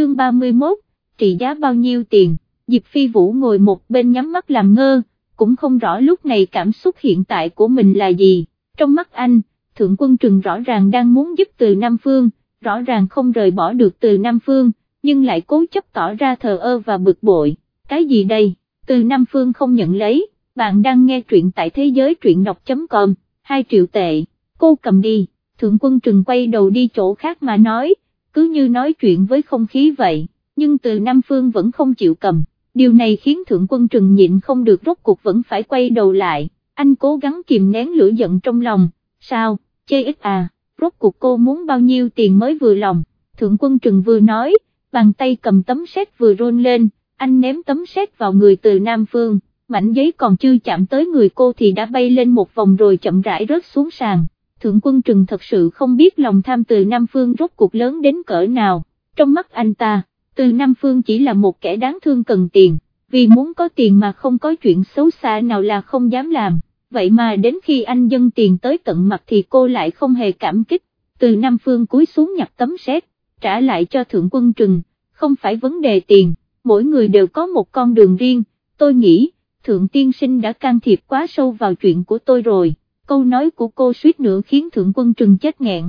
chương 31, trị giá bao nhiêu tiền, Diệp Phi Vũ ngồi một bên nhắm mắt làm ngơ, cũng không rõ lúc này cảm xúc hiện tại của mình là gì, trong mắt anh, Thượng Quân Trừng rõ ràng đang muốn giúp từ Nam Phương, rõ ràng không rời bỏ được từ Nam Phương, nhưng lại cố chấp tỏ ra thờ ơ và bực bội, cái gì đây, từ Nam Phương không nhận lấy, bạn đang nghe truyện tại thế giới truyện đọc.com, 2 triệu tệ, cô cầm đi, Thượng Quân Trừng quay đầu đi chỗ khác mà nói, cứ như nói chuyện với không khí vậy, nhưng từ Nam Phương vẫn không chịu cầm, điều này khiến Thượng Quân Trừng nhịn không được rốt cuộc vẫn phải quay đầu lại, anh cố gắng kìm nén lửa giận trong lòng, sao, chê ít à, rốt cuộc cô muốn bao nhiêu tiền mới vừa lòng, Thượng Quân Trừng vừa nói, bàn tay cầm tấm xét vừa rôn lên, anh ném tấm xét vào người từ Nam Phương, mảnh giấy còn chưa chạm tới người cô thì đã bay lên một vòng rồi chậm rãi rớt xuống sàn. Thượng quân trừng thật sự không biết lòng tham từ Nam Phương rốt cuộc lớn đến cỡ nào, trong mắt anh ta, từ Nam Phương chỉ là một kẻ đáng thương cần tiền, vì muốn có tiền mà không có chuyện xấu xa nào là không dám làm, vậy mà đến khi anh dâng tiền tới tận mặt thì cô lại không hề cảm kích, từ Nam Phương cúi xuống nhặt tấm sét trả lại cho Thượng quân trừng, không phải vấn đề tiền, mỗi người đều có một con đường riêng, tôi nghĩ, Thượng tiên sinh đã can thiệp quá sâu vào chuyện của tôi rồi câu nói của cô suýt nữa khiến thượng quân trừng chết nghẹn,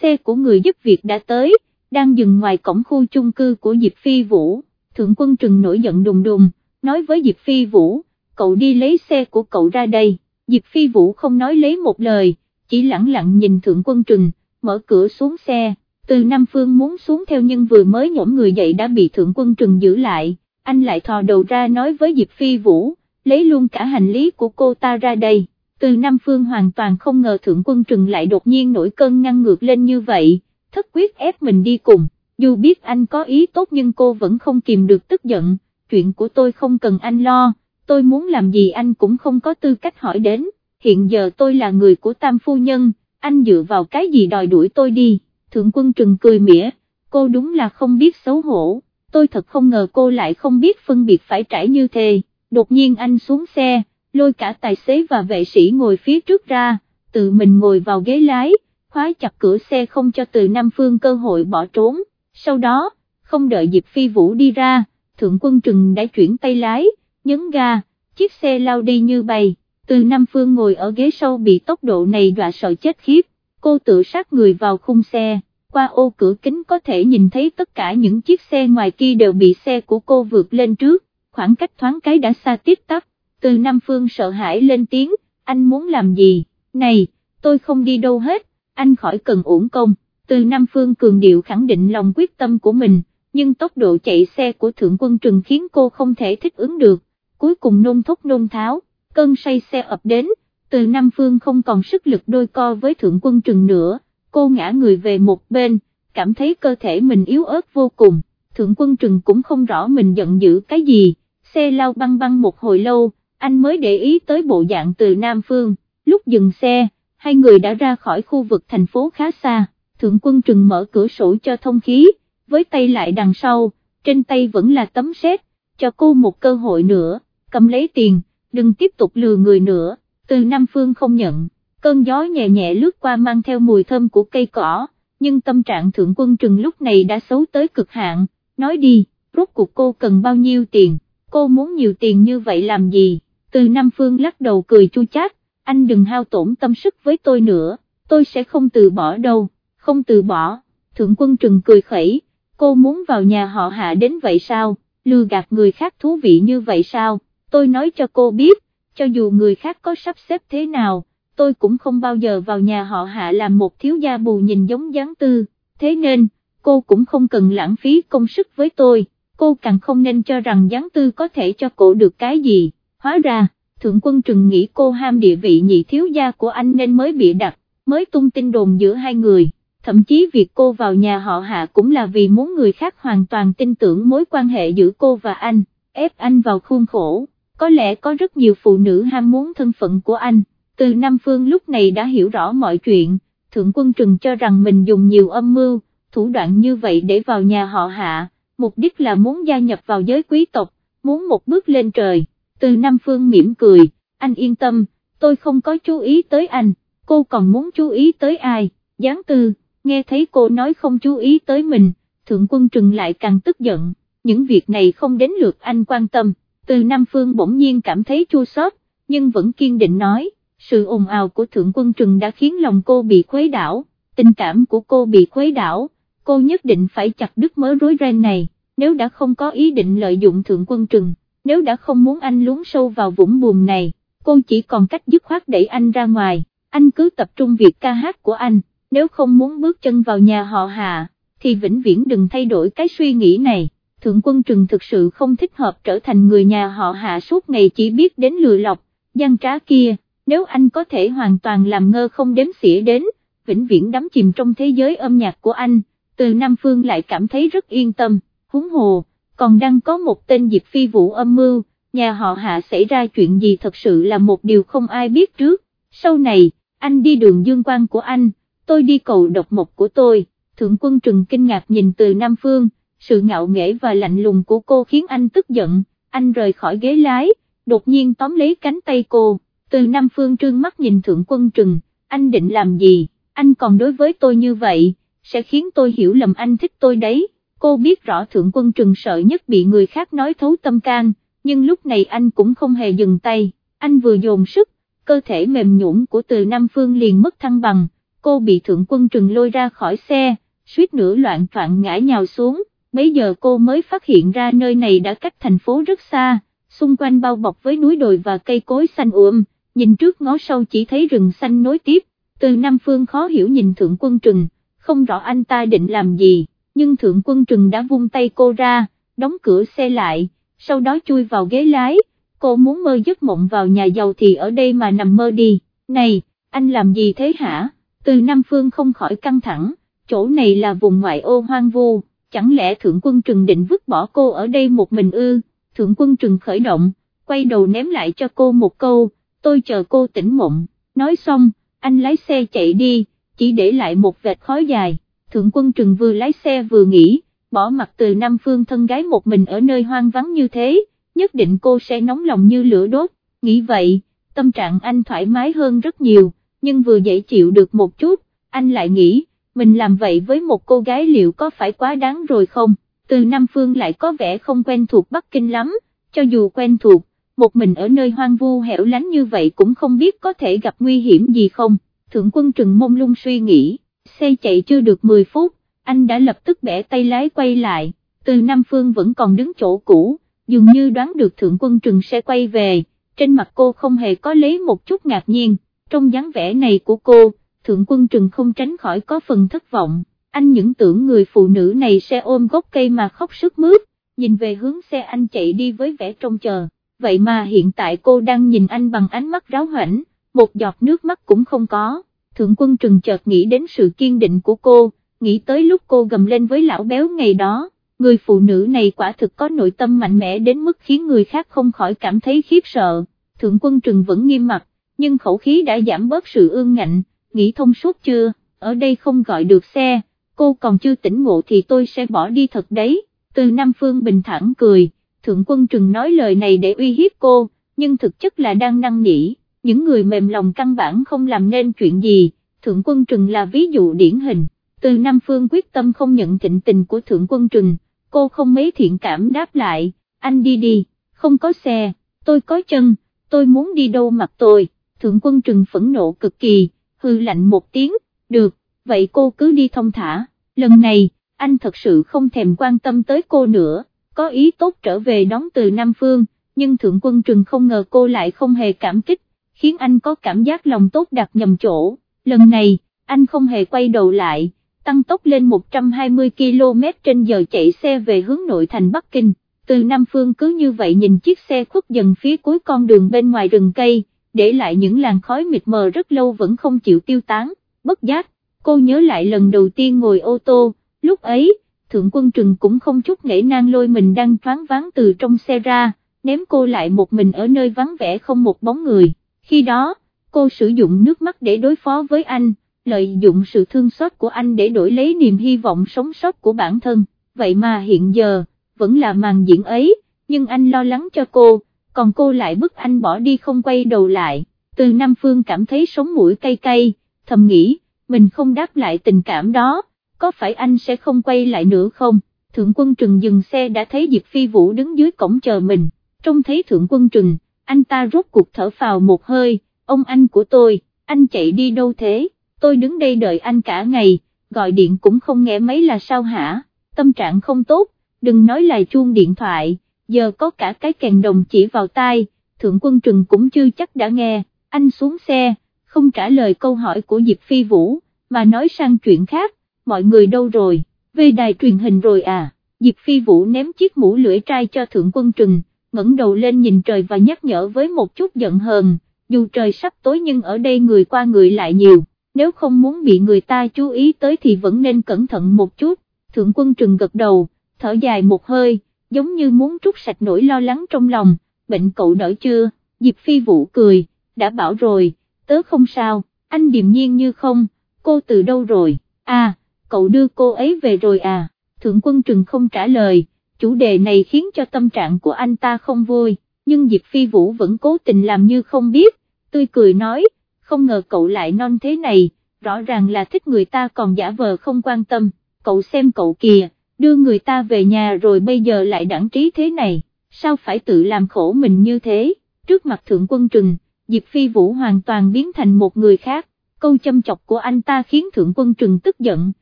xe của người giúp việc đã tới, đang dừng ngoài cổng khu chung cư của Diệp Phi Vũ, thượng quân trừng nổi giận đùng đùng, nói với Diệp Phi Vũ, cậu đi lấy xe của cậu ra đây, Diệp Phi Vũ không nói lấy một lời, chỉ lặng lặng nhìn thượng quân trừng, mở cửa xuống xe, từ Nam Phương muốn xuống theo nhưng vừa mới nhổm người dậy đã bị thượng quân trừng giữ lại, anh lại thò đầu ra nói với Diệp Phi Vũ, lấy luôn cả hành lý của cô ta ra đây từ Nam Phương hoàn toàn không ngờ Thượng Quân Trừng lại đột nhiên nổi cơn ngăn ngược lên như vậy, thất quyết ép mình đi cùng, dù biết anh có ý tốt nhưng cô vẫn không kìm được tức giận, chuyện của tôi không cần anh lo, tôi muốn làm gì anh cũng không có tư cách hỏi đến, hiện giờ tôi là người của Tam Phu Nhân, anh dựa vào cái gì đòi đuổi tôi đi, Thượng Quân Trừng cười mỉa, cô đúng là không biết xấu hổ, tôi thật không ngờ cô lại không biết phân biệt phải trải như thế, đột nhiên anh xuống xe lôi cả tài xế và vệ sĩ ngồi phía trước ra, tự mình ngồi vào ghế lái, khóa chặt cửa xe không cho từ Nam Phương cơ hội bỏ trốn, sau đó, không đợi Diệp Phi Vũ đi ra, Thượng Quân Trừng đã chuyển tay lái, nhấn ga, chiếc xe lao đi như bay, từ Nam Phương ngồi ở ghế sau bị tốc độ này đọa sợ chết khiếp, cô tự sát người vào khung xe, qua ô cửa kính có thể nhìn thấy tất cả những chiếc xe ngoài kia đều bị xe của cô vượt lên trước, khoảng cách thoáng cái đã xa tiếp tắp từ Nam Phương sợ hãi lên tiếng, anh muốn làm gì, này, tôi không đi đâu hết, anh khỏi cần uổng công, từ Nam Phương cường điệu khẳng định lòng quyết tâm của mình, nhưng tốc độ chạy xe của Thượng Quân Trừng khiến cô không thể thích ứng được, cuối cùng nôn thốc nôn tháo, cơn say xe ập đến, từ Nam Phương không còn sức lực đôi co với Thượng Quân Trừng nữa, cô ngã người về một bên, cảm thấy cơ thể mình yếu ớt vô cùng, Thượng Quân Trừng cũng không rõ mình giận dữ cái gì, xe lao băng băng một hồi lâu, anh mới để ý tới bộ dạng từ Nam Phương, lúc dừng xe, hai người đã ra khỏi khu vực thành phố khá xa, thượng quân trừng mở cửa sổ cho thông khí, với tay lại đằng sau, trên tay vẫn là tấm xét, cho cô một cơ hội nữa, cầm lấy tiền, đừng tiếp tục lừa người nữa, từ Nam Phương không nhận, cơn gió nhẹ nhẹ lướt qua mang theo mùi thơm của cây cỏ, nhưng tâm trạng thượng quân trừng lúc này đã xấu tới cực hạn, nói đi, rốt cuộc cô cần bao nhiêu tiền, cô muốn nhiều tiền như vậy làm gì? Từ Nam Phương lắc đầu cười chu chát, anh đừng hao tổn tâm sức với tôi nữa, tôi sẽ không từ bỏ đâu, không từ bỏ, thượng quân trừng cười khẩy, cô muốn vào nhà họ hạ đến vậy sao, lừa gạt người khác thú vị như vậy sao, tôi nói cho cô biết, cho dù người khác có sắp xếp thế nào, tôi cũng không bao giờ vào nhà họ hạ làm một thiếu gia bù nhìn giống gián tư, thế nên, cô cũng không cần lãng phí công sức với tôi, cô càng không nên cho rằng gián tư có thể cho cô được cái gì hóa ra, thượng quân trừng nghĩ cô ham địa vị nhị thiếu gia của anh nên mới bị đặt, mới tung tin đồn giữa hai người, thậm chí việc cô vào nhà họ hạ cũng là vì muốn người khác hoàn toàn tin tưởng mối quan hệ giữa cô và anh, ép anh vào khuôn khổ, có lẽ có rất nhiều phụ nữ ham muốn thân phận của anh, từ Nam Phương lúc này đã hiểu rõ mọi chuyện, thượng quân trừng cho rằng mình dùng nhiều âm mưu, thủ đoạn như vậy để vào nhà họ hạ, mục đích là muốn gia nhập vào giới quý tộc, muốn một bước lên trời từ Nam Phương mỉm cười, anh yên tâm, tôi không có chú ý tới anh, cô còn muốn chú ý tới ai, gián tư, nghe thấy cô nói không chú ý tới mình, thượng quân trừng lại càng tức giận, những việc này không đến lượt anh quan tâm, từ Nam Phương bỗng nhiên cảm thấy chua xót, nhưng vẫn kiên định nói, sự ồn ào của thượng quân trừng đã khiến lòng cô bị khuấy đảo, tình cảm của cô bị khuấy đảo, cô nhất định phải chặt đứt mớ rối ren này, nếu đã không có ý định lợi dụng thượng quân trừng, nếu đã không muốn anh lún sâu vào vũng buồm này, cô chỉ còn cách dứt khoát đẩy anh ra ngoài, anh cứ tập trung việc ca hát của anh, nếu không muốn bước chân vào nhà họ hạ, thì vĩnh viễn đừng thay đổi cái suy nghĩ này. Thượng quân trừng thực sự không thích hợp trở thành người nhà họ hạ suốt ngày chỉ biết đến lừa lọc, gian trá kia, nếu anh có thể hoàn toàn làm ngơ không đếm xỉa đến, vĩnh viễn đắm chìm trong thế giới âm nhạc của anh, từ Nam Phương lại cảm thấy rất yên tâm, húng hồ, còn đang có một tên Diệp Phi Vũ âm mưu, nhà họ hạ xảy ra chuyện gì thật sự là một điều không ai biết trước, sau này, anh đi đường dương quan của anh, tôi đi cầu độc mộc của tôi, thượng quân trừng kinh ngạc nhìn từ Nam Phương, sự ngạo nghễ và lạnh lùng của cô khiến anh tức giận, anh rời khỏi ghế lái, đột nhiên tóm lấy cánh tay cô, từ Nam Phương trương mắt nhìn thượng quân trừng, anh định làm gì, anh còn đối với tôi như vậy, sẽ khiến tôi hiểu lầm anh thích tôi đấy, cô biết rõ thượng quân trừng sợ nhất bị người khác nói thấu tâm can, nhưng lúc này anh cũng không hề dừng tay, anh vừa dồn sức, cơ thể mềm nhũn của từ Nam Phương liền mất thăng bằng, cô bị thượng quân trừng lôi ra khỏi xe, suýt nữa loạn troạn ngã nhào xuống, mấy giờ cô mới phát hiện ra nơi này đã cách thành phố rất xa, xung quanh bao bọc với núi đồi và cây cối xanh uộm, nhìn trước ngó sau chỉ thấy rừng xanh nối tiếp, từ Nam Phương khó hiểu nhìn thượng quân trừng, không rõ anh ta định làm gì, nhưng thượng quân trừng đã vung tay cô ra, đóng cửa xe lại, sau đó chui vào ghế lái, cô muốn mơ giấc mộng vào nhà giàu thì ở đây mà nằm mơ đi, này, anh làm gì thế hả, từ Nam Phương không khỏi căng thẳng, chỗ này là vùng ngoại ô hoang vu, chẳng lẽ thượng quân trừng định vứt bỏ cô ở đây một mình ư, thượng quân trừng khởi động, quay đầu ném lại cho cô một câu, tôi chờ cô tỉnh mộng, nói xong, anh lái xe chạy đi, chỉ để lại một vệt khói dài, thượng quân trừng vừa lái xe vừa nghĩ, bỏ mặt từ Nam Phương thân gái một mình ở nơi hoang vắng như thế, nhất định cô sẽ nóng lòng như lửa đốt, nghĩ vậy, tâm trạng anh thoải mái hơn rất nhiều, nhưng vừa dễ chịu được một chút, anh lại nghĩ, mình làm vậy với một cô gái liệu có phải quá đáng rồi không, từ Nam Phương lại có vẻ không quen thuộc Bắc Kinh lắm, cho dù quen thuộc, một mình ở nơi hoang vu hẻo lánh như vậy cũng không biết có thể gặp nguy hiểm gì không, thượng quân trừng mông lung suy nghĩ, xe chạy chưa được 10 phút, anh đã lập tức bẻ tay lái quay lại, từ Nam Phương vẫn còn đứng chỗ cũ, dường như đoán được thượng quân trừng sẽ quay về, trên mặt cô không hề có lấy một chút ngạc nhiên, trong dáng vẻ này của cô, thượng quân trừng không tránh khỏi có phần thất vọng, anh những tưởng người phụ nữ này sẽ ôm gốc cây mà khóc sức mướt, nhìn về hướng xe anh chạy đi với vẻ trông chờ, vậy mà hiện tại cô đang nhìn anh bằng ánh mắt ráo hoảnh, một giọt nước mắt cũng không có, thượng quân trừng chợt nghĩ đến sự kiên định của cô, nghĩ tới lúc cô gầm lên với lão béo ngày đó, người phụ nữ này quả thực có nội tâm mạnh mẽ đến mức khiến người khác không khỏi cảm thấy khiếp sợ, thượng quân trừng vẫn nghiêm mặt, nhưng khẩu khí đã giảm bớt sự ương ngạnh, nghĩ thông suốt chưa, ở đây không gọi được xe, cô còn chưa tỉnh ngộ thì tôi sẽ bỏ đi thật đấy, từ Nam Phương bình thản cười, thượng quân trừng nói lời này để uy hiếp cô, nhưng thực chất là đang năn nỉ, những người mềm lòng căn bản không làm nên chuyện gì, thượng quân trừng là ví dụ điển hình, từ Nam Phương quyết tâm không nhận thịnh tình của thượng quân trừng, cô không mấy thiện cảm đáp lại, anh đi đi, không có xe, tôi có chân, tôi muốn đi đâu mặc tôi, thượng quân trừng phẫn nộ cực kỳ, hư lạnh một tiếng, được, vậy cô cứ đi thông thả, lần này, anh thật sự không thèm quan tâm tới cô nữa, có ý tốt trở về đón từ Nam Phương, nhưng thượng quân trừng không ngờ cô lại không hề cảm kích, khiến anh có cảm giác lòng tốt đặt nhầm chỗ, lần này, anh không hề quay đầu lại, tăng tốc lên 120 km trên giờ chạy xe về hướng nội thành Bắc Kinh, từ Nam Phương cứ như vậy nhìn chiếc xe khuất dần phía cuối con đường bên ngoài rừng cây, để lại những làn khói mịt mờ rất lâu vẫn không chịu tiêu tán, bất giác, cô nhớ lại lần đầu tiên ngồi ô tô, lúc ấy, Thượng Quân Trừng cũng không chút nể nang lôi mình đang thoáng váng từ trong xe ra, ném cô lại một mình ở nơi vắng vẻ không một bóng người, khi đó, cô sử dụng nước mắt để đối phó với anh, lợi dụng sự thương xót của anh để đổi lấy niềm hy vọng sống sót của bản thân, vậy mà hiện giờ, vẫn là màn diễn ấy, nhưng anh lo lắng cho cô, còn cô lại bức anh bỏ đi không quay đầu lại, từ Nam Phương cảm thấy sống mũi cay cay, thầm nghĩ, mình không đáp lại tình cảm đó, có phải anh sẽ không quay lại nữa không? Thượng quân trừng dừng xe đã thấy Diệp Phi Vũ đứng dưới cổng chờ mình, trông thấy thượng quân trừng, anh ta rốt cuộc thở phào một hơi, ông anh của tôi, anh chạy đi đâu thế, tôi đứng đây đợi anh cả ngày, gọi điện cũng không nghe mấy là sao hả, tâm trạng không tốt, đừng nói là chuông điện thoại, giờ có cả cái kèn đồng chỉ vào tai, thượng quân trừng cũng chưa chắc đã nghe, anh xuống xe, không trả lời câu hỏi của Diệp Phi Vũ, mà nói sang chuyện khác, mọi người đâu rồi, về đài truyền hình rồi à, Diệp Phi Vũ ném chiếc mũ lưỡi trai cho thượng quân trừng, ngẩng đầu lên nhìn trời và nhắc nhở với một chút giận hờn, dù trời sắp tối nhưng ở đây người qua người lại nhiều, nếu không muốn bị người ta chú ý tới thì vẫn nên cẩn thận một chút, thượng quân trừng gật đầu, thở dài một hơi, giống như muốn trút sạch nỗi lo lắng trong lòng, bệnh cậu đỡ chưa, Diệp Phi Vũ cười, đã bảo rồi, tớ không sao, anh điềm nhiên như không, cô từ đâu rồi, à, cậu đưa cô ấy về rồi à, thượng quân trừng không trả lời, chủ đề này khiến cho tâm trạng của anh ta không vui, nhưng Diệp Phi Vũ vẫn cố tình làm như không biết, tươi cười nói, không ngờ cậu lại non thế này, rõ ràng là thích người ta còn giả vờ không quan tâm, cậu xem cậu kìa, đưa người ta về nhà rồi bây giờ lại đẳng trí thế này, sao phải tự làm khổ mình như thế, trước mặt thượng quân trừng, Diệp Phi Vũ hoàn toàn biến thành một người khác, câu châm chọc của anh ta khiến thượng quân trừng tức giận,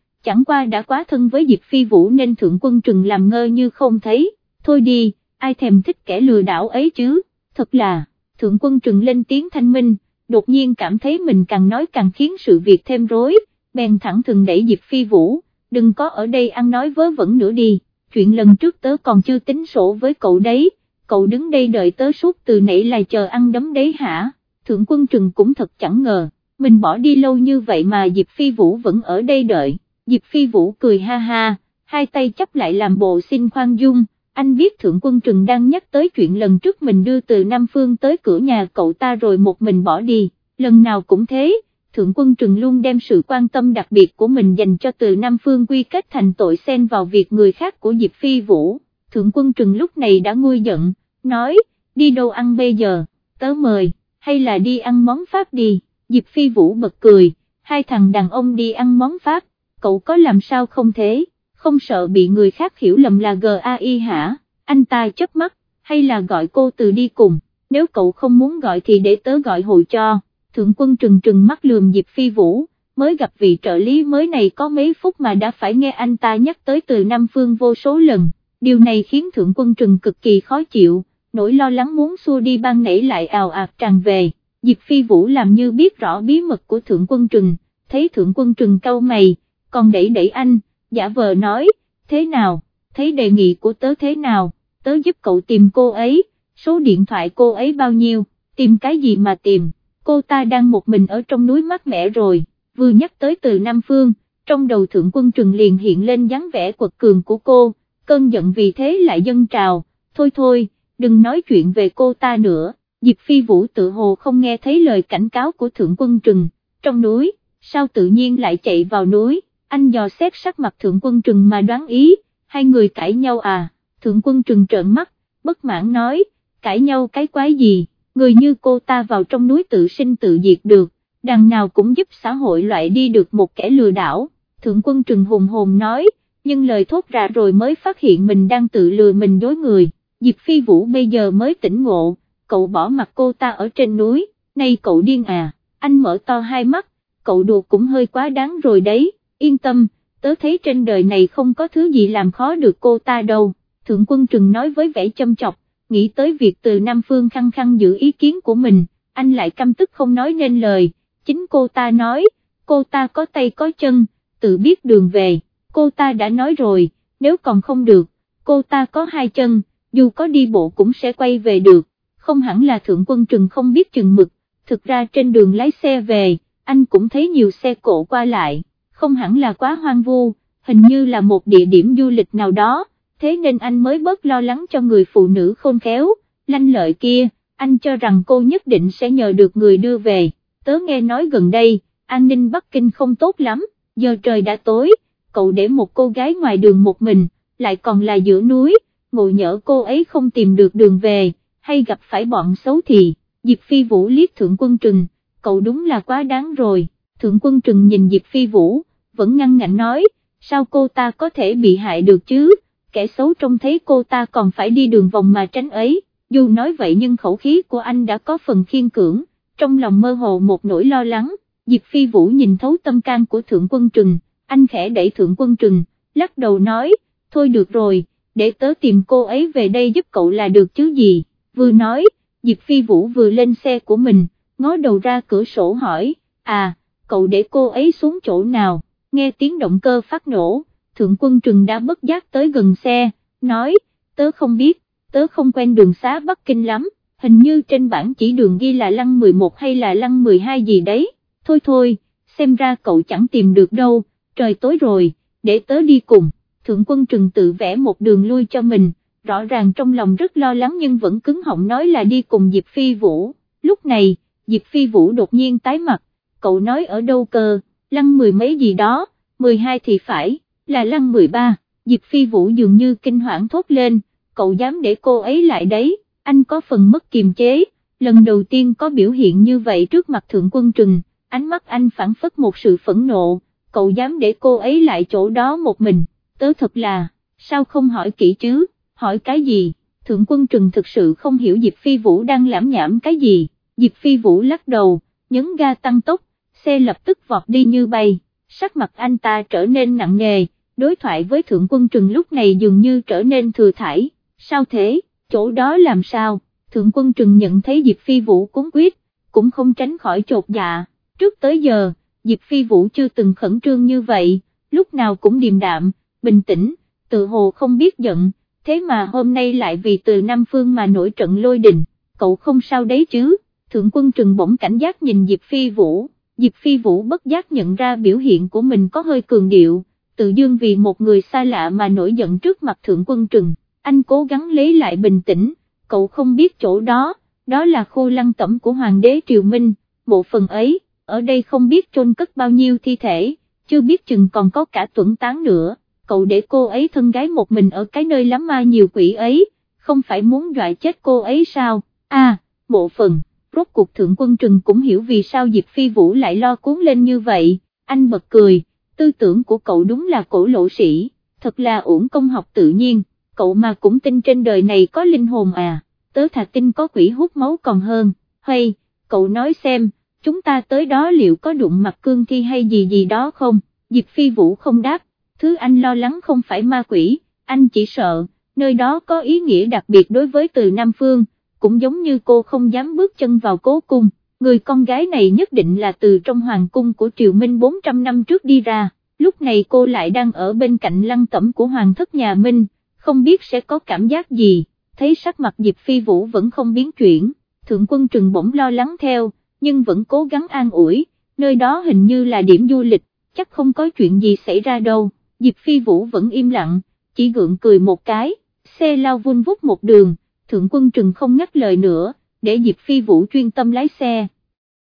chẳng qua đã quá thân với Diệp Phi Vũ nên thượng quân trừng làm ngơ như không thấy, thôi đi, ai thèm thích kẻ lừa đảo ấy chứ, thật là, thượng quân trừng lên tiếng thanh minh, đột nhiên cảm thấy mình càng nói càng khiến sự việc thêm rối, bèn thẳng thừng đẩy Diệp Phi Vũ, đừng có ở đây ăn nói vớ vẩn nữa đi, chuyện lần trước tớ còn chưa tính sổ với cậu đấy, cậu đứng đây đợi tớ suốt từ nãy là chờ ăn đấm đấy hả, thượng quân trừng cũng thật chẳng ngờ, mình bỏ đi lâu như vậy mà Diệp Phi Vũ vẫn ở đây đợi, Diệp Phi Vũ cười ha ha, hai tay chấp lại làm bộ xin khoan dung, anh biết thượng quân trừng đang nhắc tới chuyện lần trước mình đưa từ Nam Phương tới cửa nhà cậu ta rồi một mình bỏ đi, lần nào cũng thế, thượng quân trừng luôn đem sự quan tâm đặc biệt của mình dành cho từ Nam Phương quy kết thành tội xen vào việc người khác của Diệp Phi Vũ, thượng quân trừng lúc này đã nguôi giận, nói, đi đâu ăn bây giờ, tớ mời, hay là đi ăn món Pháp đi, Diệp Phi Vũ bật cười, hai thằng đàn ông đi ăn món Pháp, cậu có làm sao không thế, không sợ bị người khác hiểu lầm là GAI hả, anh ta chớp mắt, hay là gọi cô từ đi cùng, nếu cậu không muốn gọi thì để tớ gọi hội cho, thượng quân trừng trừng mắt lườm Diệp Phi Vũ, mới gặp vị trợ lý mới này có mấy phút mà đã phải nghe anh ta nhắc tới từ Nam Phương vô số lần, điều này khiến thượng quân trừng cực kỳ khó chịu, nỗi lo lắng muốn xua đi ban nảy lại ào ạt tràn về, Diệp Phi Vũ làm như biết rõ bí mật của thượng quân trừng, thấy thượng quân trừng cau mày, còn đẩy đẩy anh, giả vờ nói, thế nào, thấy đề nghị của tớ thế nào, tớ giúp cậu tìm cô ấy, số điện thoại cô ấy bao nhiêu, tìm cái gì mà tìm, cô ta đang một mình ở trong núi mát mẻ rồi, vừa nhắc tới từ Nam Phương, trong đầu thượng quân trừng liền hiện lên dáng vẻ quật cường của cô, cơn giận vì thế lại dâng trào, thôi thôi, đừng nói chuyện về cô ta nữa, Diệp Phi Vũ tự hồ không nghe thấy lời cảnh cáo của thượng quân trừng, trong núi, sao tự nhiên lại chạy vào núi? Anh dò xét sắc mặt thượng quân trừng mà đoán ý, hai người cãi nhau à, thượng quân trừng trợn mắt, bất mãn nói, cãi nhau cái quái gì, người như cô ta vào trong núi tự sinh tự diệt được, đằng nào cũng giúp xã hội loại đi được một kẻ lừa đảo, thượng quân trừng hùng hồn nói, nhưng lời thốt ra rồi mới phát hiện mình đang tự lừa mình dối người, Diệp Phi Vũ bây giờ mới tỉnh ngộ, cậu bỏ mặt cô ta ở trên núi, nay cậu điên à, anh mở to hai mắt, cậu đùa cũng hơi quá đáng rồi đấy yên tâm, tớ thấy trên đời này không có thứ gì làm khó được cô ta đâu, Thượng Quân Trừng nói với vẻ châm chọc, nghĩ tới việc từ Nam Phương khăng khăng giữ ý kiến của mình, anh lại căm tức không nói nên lời, chính cô ta nói, cô ta có tay có chân, tự biết đường về, cô ta đã nói rồi, nếu còn không được, cô ta có hai chân, dù có đi bộ cũng sẽ quay về được, không hẳn là Thượng Quân Trừng không biết chừng mực, thực ra trên đường lái xe về, anh cũng thấy nhiều xe cộ qua lại không hẳn là quá hoang vu, hình như là một địa điểm du lịch nào đó, thế nên anh mới bớt lo lắng cho người phụ nữ khôn khéo, lanh lợi kia, anh cho rằng cô nhất định sẽ nhờ được người đưa về, tớ nghe nói gần đây, an ninh Bắc Kinh không tốt lắm, giờ trời đã tối, cậu để một cô gái ngoài đường một mình, lại còn là giữa núi, ngồi nhỡ cô ấy không tìm được đường về, hay gặp phải bọn xấu thì, Diệp Phi Vũ liếc thượng quân trừng, cậu đúng là quá đáng rồi, thượng quân trừng nhìn Diệp Phi Vũ, vẫn ngăn ngạnh nói, sao cô ta có thể bị hại được chứ, kẻ xấu trông thấy cô ta còn phải đi đường vòng mà tránh ấy, dù nói vậy nhưng khẩu khí của anh đã có phần khiên cưỡng, trong lòng mơ hồ một nỗi lo lắng, Diệp Phi Vũ nhìn thấu tâm can của Thượng Quân Trừng, anh khẽ đẩy Thượng Quân Trừng, lắc đầu nói, thôi được rồi, để tớ tìm cô ấy về đây giúp cậu là được chứ gì, vừa nói, Diệp Phi Vũ vừa lên xe của mình, ngó đầu ra cửa sổ hỏi, à, cậu để cô ấy xuống chỗ nào, nghe tiếng động cơ phát nổ, Thượng Quân Trừng đã bất giác tới gần xe, nói, tớ không biết, tớ không quen đường xá Bắc Kinh lắm, hình như trên bản chỉ đường ghi là lăng 11 hay là lăng 12 gì đấy, thôi thôi, xem ra cậu chẳng tìm được đâu, trời tối rồi, để tớ đi cùng, thượng quân trừng tự vẽ một đường lui cho mình, rõ ràng trong lòng rất lo lắng nhưng vẫn cứng họng nói là đi cùng Diệp Phi Vũ, lúc này, Diệp Phi Vũ đột nhiên tái mặt, cậu nói ở đâu cơ, lăng mười mấy gì đó, 12 thì phải, là lăng 13, Diệp Phi Vũ dường như kinh hoảng thốt lên, cậu dám để cô ấy lại đấy, anh có phần mất kiềm chế, lần đầu tiên có biểu hiện như vậy trước mặt thượng quân trừng, ánh mắt anh phản phất một sự phẫn nộ, cậu dám để cô ấy lại chỗ đó một mình, tớ thật là, sao không hỏi kỹ chứ, hỏi cái gì, thượng quân trừng thực sự không hiểu Diệp Phi Vũ đang lãm nhảm cái gì, Diệp Phi Vũ lắc đầu, nhấn ga tăng tốc, xe lập tức vọt đi như bay, sắc mặt anh ta trở nên nặng nề, đối thoại với thượng quân trừng lúc này dường như trở nên thừa thải, sao thế, chỗ đó làm sao, thượng quân trừng nhận thấy Diệp Phi Vũ cúng quyết, cũng không tránh khỏi chột dạ, trước tới giờ, Diệp Phi Vũ chưa từng khẩn trương như vậy, lúc nào cũng điềm đạm, bình tĩnh, tự hồ không biết giận, thế mà hôm nay lại vì từ Nam Phương mà nổi trận lôi đình, cậu không sao đấy chứ, thượng quân trừng bỗng cảnh giác nhìn Diệp Phi Vũ, Diệp Phi Vũ bất giác nhận ra biểu hiện của mình có hơi cường điệu, tự dương vì một người xa lạ mà nổi giận trước mặt thượng quân trừng, anh cố gắng lấy lại bình tĩnh, cậu không biết chỗ đó, đó là khu lăng tẩm của Hoàng đế Triều Minh, bộ phần ấy, ở đây không biết chôn cất bao nhiêu thi thể, chưa biết chừng còn có cả tuẩn tán nữa, cậu để cô ấy thân gái một mình ở cái nơi lắm ma nhiều quỷ ấy, không phải muốn dọa chết cô ấy sao, à, bộ phần, rốt cuộc thượng quân trừng cũng hiểu vì sao Diệp Phi Vũ lại lo cuốn lên như vậy, anh bật cười, tư tưởng của cậu đúng là cổ lộ sĩ, thật là uổng công học tự nhiên, cậu mà cũng tin trên đời này có linh hồn à, tớ thà tin có quỷ hút máu còn hơn, hay, cậu nói xem, chúng ta tới đó liệu có đụng mặt cương thi hay gì gì đó không, Diệp Phi Vũ không đáp, thứ anh lo lắng không phải ma quỷ, anh chỉ sợ, nơi đó có ý nghĩa đặc biệt đối với từ Nam Phương, cũng giống như cô không dám bước chân vào cố cung, người con gái này nhất định là từ trong hoàng cung của Triều Minh 400 năm trước đi ra, lúc này cô lại đang ở bên cạnh lăng tẩm của hoàng thất nhà Minh, không biết sẽ có cảm giác gì, thấy sắc mặt Diệp Phi Vũ vẫn không biến chuyển, thượng quân trừng bỗng lo lắng theo, nhưng vẫn cố gắng an ủi, nơi đó hình như là điểm du lịch, chắc không có chuyện gì xảy ra đâu, Diệp Phi Vũ vẫn im lặng, chỉ gượng cười một cái, xe lao vun vút một đường, thượng quân trừng không ngắt lời nữa, để Diệp Phi Vũ chuyên tâm lái xe.